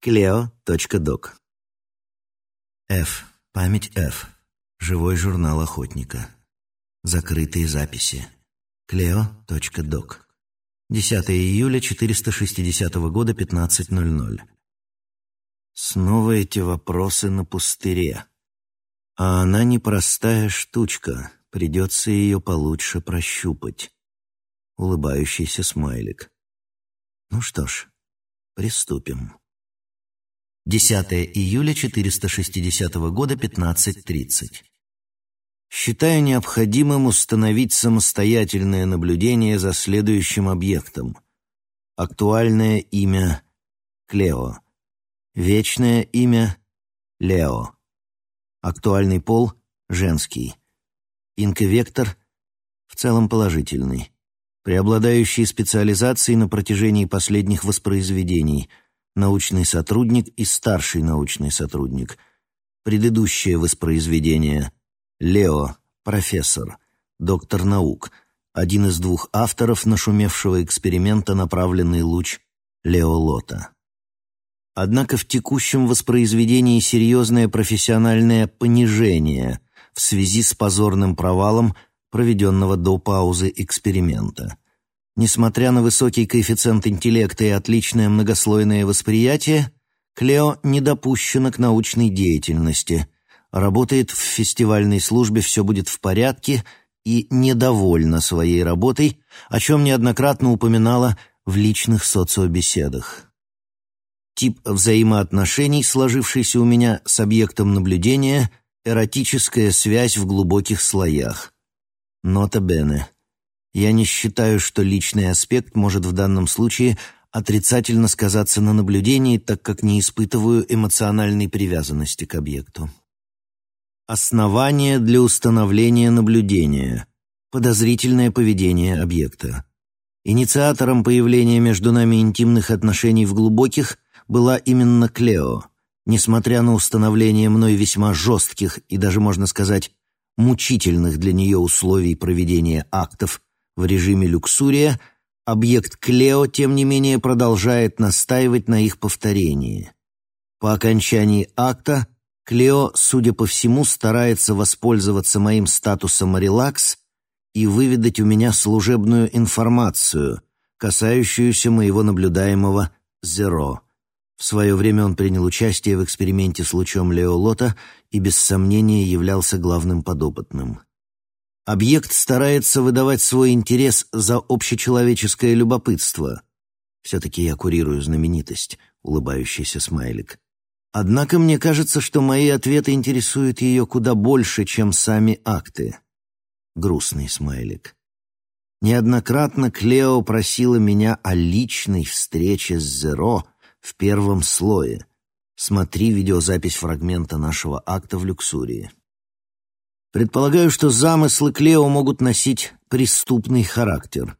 Cleo.doc F. Память F. Живой журнал охотника. Закрытые записи. Cleo.doc 10 июля 460 года, 15.00. Снова эти вопросы на пустыре. А она непростая штучка, придется ее получше прощупать. Улыбающийся смайлик. Ну что ж, приступим. 10 июля 460 года, 15.30. Считаю необходимым установить самостоятельное наблюдение за следующим объектом. Актуальное имя – Клео. Вечное имя – Лео. Актуальный пол – женский. Инковектор – в целом положительный. Преобладающие специализации на протяжении последних воспроизведений – научный сотрудник и старший научный сотрудник. Предыдущее воспроизведение – Лео, профессор, доктор наук, один из двух авторов нашумевшего эксперимента «Направленный луч» Лео Лота. Однако в текущем воспроизведении серьезное профессиональное понижение в связи с позорным провалом проведенного до паузы эксперимента. Несмотря на высокий коэффициент интеллекта и отличное многослойное восприятие, Клео не допущена к научной деятельности – работает в фестивальной службе «Все будет в порядке» и недовольна своей работой, о чем неоднократно упоминала в личных социобеседах. Тип взаимоотношений, сложившийся у меня с объектом наблюдения, эротическая связь в глубоких слоях. Нота бене. Я не считаю, что личный аспект может в данном случае отрицательно сказаться на наблюдении, так как не испытываю эмоциональной привязанности к объекту. Основание для установления наблюдения. Подозрительное поведение объекта. Инициатором появления между нами интимных отношений в глубоких была именно Клео. Несмотря на установление мной весьма жестких и даже, можно сказать, мучительных для нее условий проведения актов в режиме люксурия, объект Клео, тем не менее, продолжает настаивать на их повторении. По окончании акта – Клео, судя по всему, старается воспользоваться моим статусом «релакс» и выведать у меня служебную информацию, касающуюся моего наблюдаемого «зеро». В свое время он принял участие в эксперименте с лучом Леолота и без сомнения являлся главным подопытным. Объект старается выдавать свой интерес за общечеловеческое любопытство. Все-таки я курирую знаменитость, улыбающийся смайлик. Однако мне кажется, что мои ответы интересуют ее куда больше, чем сами акты. Грустный смайлик. Неоднократно Клео просила меня о личной встрече с Зеро в первом слое. Смотри видеозапись фрагмента нашего акта в Люксурии. Предполагаю, что замыслы Клео могут носить преступный характер.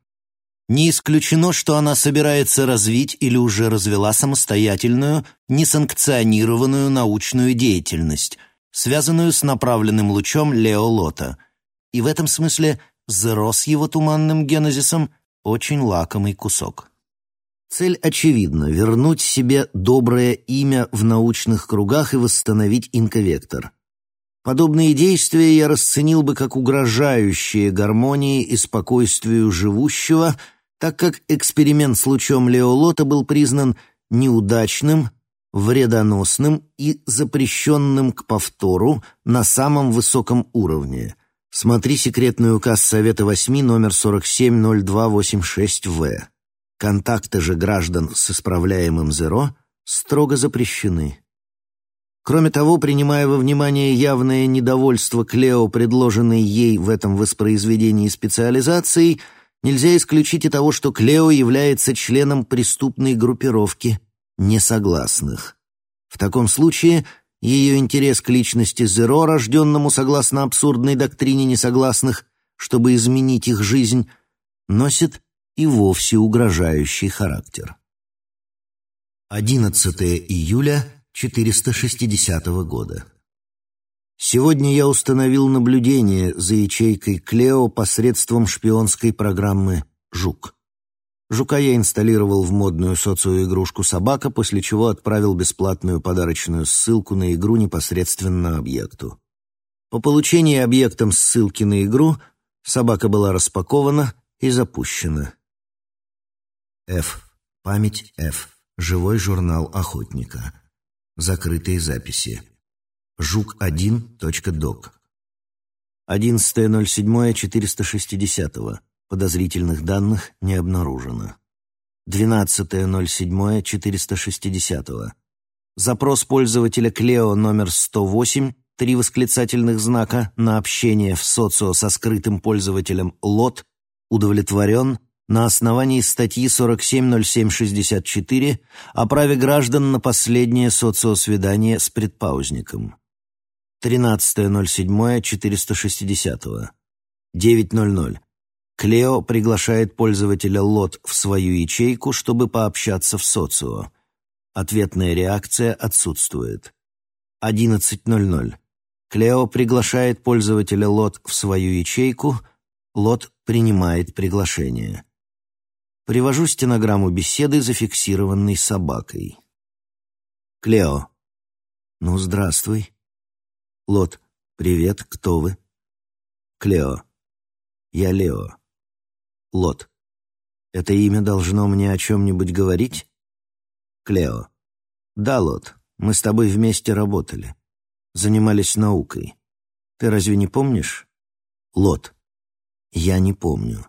Не исключено, что она собирается развить или уже развела самостоятельную, несанкционированную научную деятельность, связанную с направленным лучом Лео Лота. И в этом смысле Зеро с его туманным генезисом очень лакомый кусок. Цель очевидна — вернуть себе доброе имя в научных кругах и восстановить инковектор. Подобные действия я расценил бы как угрожающие гармонии и спокойствию живущего — так как эксперимент с лучом Леолота был признан неудачным, вредоносным и запрещенным к повтору на самом высоком уровне. Смотри секретный указ Совета 8 номер 470286В. Контакты же граждан с исправляемым ЗЕРО строго запрещены. Кроме того, принимая во внимание явное недовольство Клео, предложенной ей в этом воспроизведении специализацией, Нельзя исключить и того, что Клео является членом преступной группировки несогласных. В таком случае ее интерес к личности Зеро, рожденному согласно абсурдной доктрине несогласных, чтобы изменить их жизнь, носит и вовсе угрожающий характер. 11 июля 460 года. Сегодня я установил наблюдение за ячейкой Клео посредством шпионской программы «Жук». Жука я инсталлировал в модную социоигрушку «Собака», после чего отправил бесплатную подарочную ссылку на игру непосредственно объекту. По получении объектом ссылки на игру собака была распакована и запущена. F. Память F. Живой журнал охотника. Закрытые записи. Жук1.док. 11.07.460. Подозрительных данных не обнаружено. 12.07.460. Запрос пользователя Клео номер 108, три восклицательных знака, на общение в социо со скрытым пользователем ЛОТ удовлетворен на основании статьи 470764 о праве граждан на последнее социосвидание с предпаузником. 13.07.460. 9.00. Клео приглашает пользователя Лот в свою ячейку, чтобы пообщаться в социо. Ответная реакция отсутствует. 11.00. Клео приглашает пользователя Лот в свою ячейку, Лот принимает приглашение. Привожу стенограмму беседы, зафиксированной собакой. Клео. Ну, здравствуй. Лот. Привет, кто вы? Клео. Я Лео. Лот. Это имя должно мне о чем-нибудь говорить? Клео. Да, Лот, мы с тобой вместе работали. Занимались наукой. Ты разве не помнишь? Лот. Я не помню.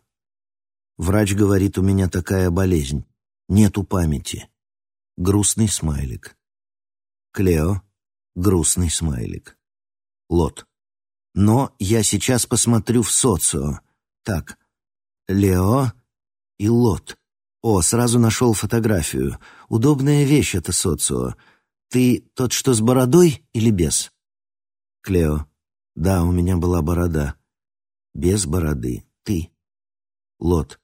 Врач говорит, у меня такая болезнь. Нету памяти. Грустный смайлик. Клео. Грустный смайлик. Лот. Но я сейчас посмотрю в социо. Так, Лео и Лот. О, сразу нашел фотографию. Удобная вещь это социо. Ты тот, что с бородой или без? Клео. Да, у меня была борода. Без бороды. Ты. Лот.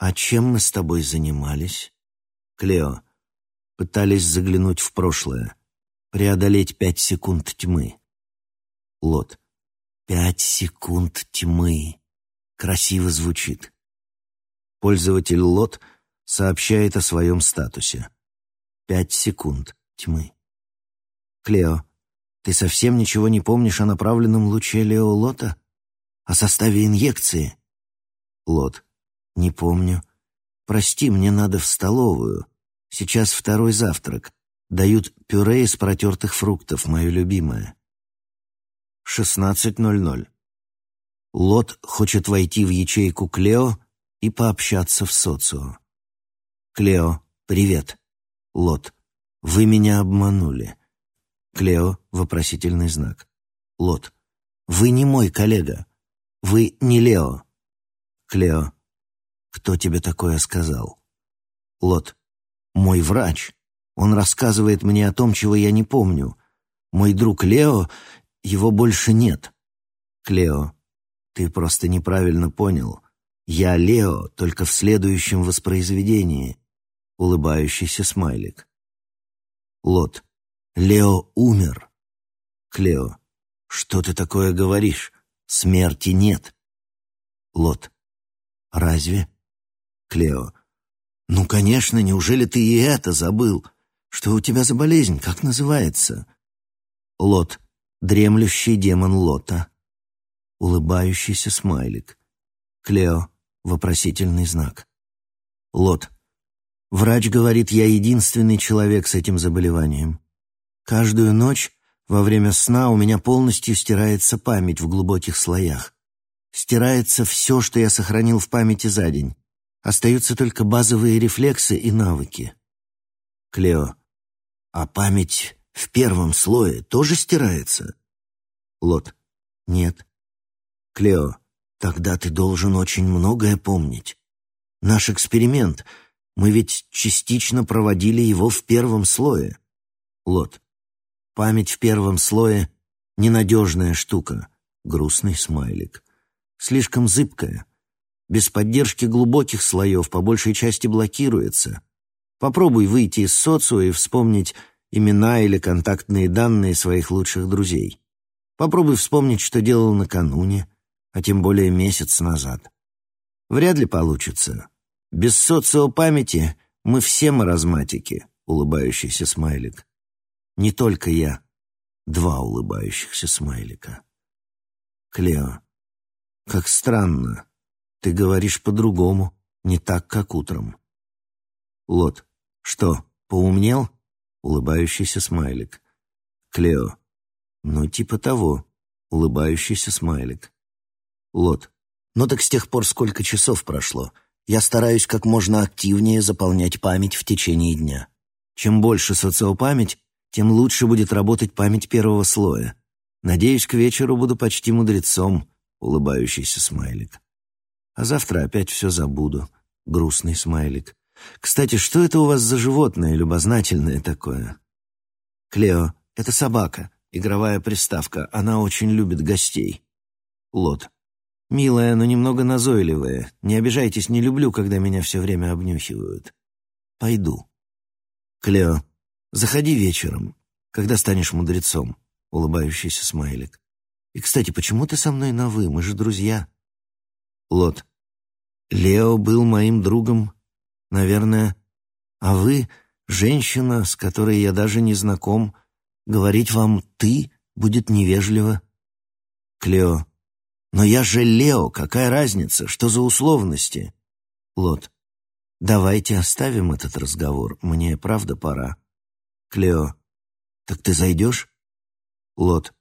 А чем мы с тобой занимались? Клео. Пытались заглянуть в прошлое. Преодолеть пять секунд тьмы. Лот. Пять секунд тьмы. Красиво звучит. Пользователь Лот сообщает о своем статусе. Пять секунд тьмы. Клео, ты совсем ничего не помнишь о направленном луче Лео Лота? О составе инъекции? Лот, не помню. Прости, мне надо в столовую. Сейчас второй завтрак. Дают пюре из протертых фруктов, мое любимое. 16.00. Лот хочет войти в ячейку Клео и пообщаться в социо. Клео, привет. Лот, вы меня обманули. Клео, вопросительный знак. Лот, вы не мой коллега. Вы не Лео. Клео, кто тебе такое сказал? Лот, мой врач. Он рассказывает мне о том, чего я не помню. Мой друг Лео, его больше нет. Клео, ты просто неправильно понял. Я Лео, только в следующем воспроизведении. Улыбающийся смайлик. Лот. Лео умер. Клео. Что ты такое говоришь? Смерти нет. Лот. Разве? Клео. Ну, конечно, неужели ты и это забыл? Что у тебя за болезнь? Как называется? Лот. Дремлющий демон Лота улыбающийся смайлик. Клео — вопросительный знак. Лот. Врач говорит, я единственный человек с этим заболеванием. Каждую ночь во время сна у меня полностью стирается память в глубоких слоях. Стирается все, что я сохранил в памяти за день. Остаются только базовые рефлексы и навыки. Клео. А память в первом слое тоже стирается? Лот. Нет. Клео, тогда ты должен очень многое помнить. Наш эксперимент, мы ведь частично проводили его в первом слое. Лот. Память в первом слое — ненадежная штука. Грустный смайлик. Слишком зыбкая. Без поддержки глубоких слоев по большей части блокируется. Попробуй выйти из социо и вспомнить имена или контактные данные своих лучших друзей. Попробуй вспомнить, что делал накануне, а тем более месяц назад. Вряд ли получится. Без социопамяти мы все маразматики, улыбающийся смайлик. Не только я. Два улыбающихся смайлика. Клео, как странно. Ты говоришь по-другому, не так, как утром. Лот, что, поумнел? Улыбающийся смайлик. Клео, ну типа того. Улыбающийся смайлик. Лот, ну так с тех пор сколько часов прошло. Я стараюсь как можно активнее заполнять память в течение дня. Чем больше социопамять, тем лучше будет работать память первого слоя. Надеюсь, к вечеру буду почти мудрецом, улыбающийся смайлик. А завтра опять все забуду, грустный смайлик. Кстати, что это у вас за животное любознательное такое? Клео, это собака, игровая приставка. Она очень любит гостей. Лот. Милая, но немного назойливая. Не обижайтесь, не люблю, когда меня все время обнюхивают. Пойду. Клео. Заходи вечером, когда станешь мудрецом, улыбающийся смайлик. И, кстати, почему ты со мной на «вы»? Мы же друзья. Лот. Лео был моим другом, наверное. А вы, женщина, с которой я даже не знаком, говорить вам «ты» будет невежливо. Клео. Но я же Лео, какая разница? Что за условности? Лот. Давайте оставим этот разговор. Мне правда пора. Клео. «Так ты зайдешь?» Лот.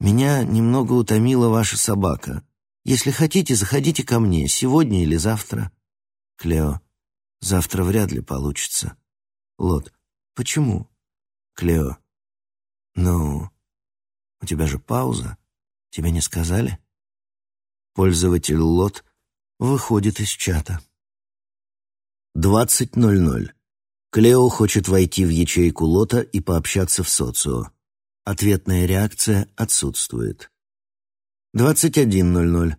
«Меня немного утомила ваша собака. Если хотите, заходите ко мне, сегодня или завтра». Клео. «Завтра вряд ли получится». Лот. «Почему?» Клео. «Ну, у тебя же пауза. Тебе не сказали?» Пользователь Лот выходит из чата. 20.00. Клео хочет войти в ячейку лота и пообщаться в социо. Ответная реакция отсутствует. 21.00.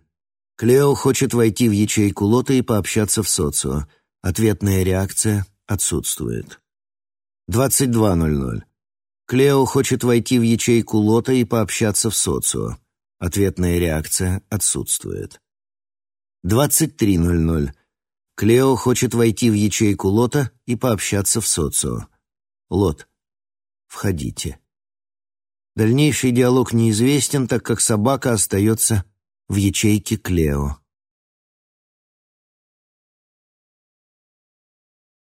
Клео хочет войти в ячейку лота и пообщаться в социо. Ответная реакция отсутствует. 22.00. Клео хочет войти в ячейку лота и пообщаться в социо. Ответная реакция отсутствует. 23.00. Клео хочет войти в ячейку Лота и пообщаться в социо. Лот, входите. Дальнейший диалог неизвестен, так как собака остается в ячейке Клео.